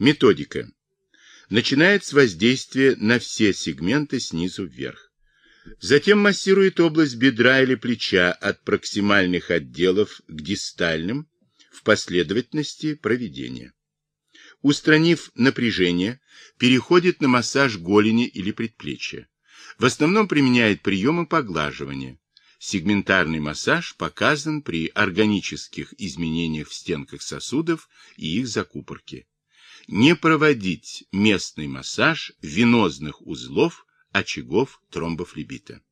Методика. Начинает с воздействия на все сегменты снизу вверх. Затем массирует область бедра или плеча от проксимальных отделов к дистальным в последовательности проведения. Устранив напряжение, переходит на массаж голени или предплечья. В основном применяет приемы поглаживания. Сегментарный массаж показан при органических изменениях в стенках сосудов и их закупорке. Не проводить местный массаж венозных узлов, очагов тромбофлебита.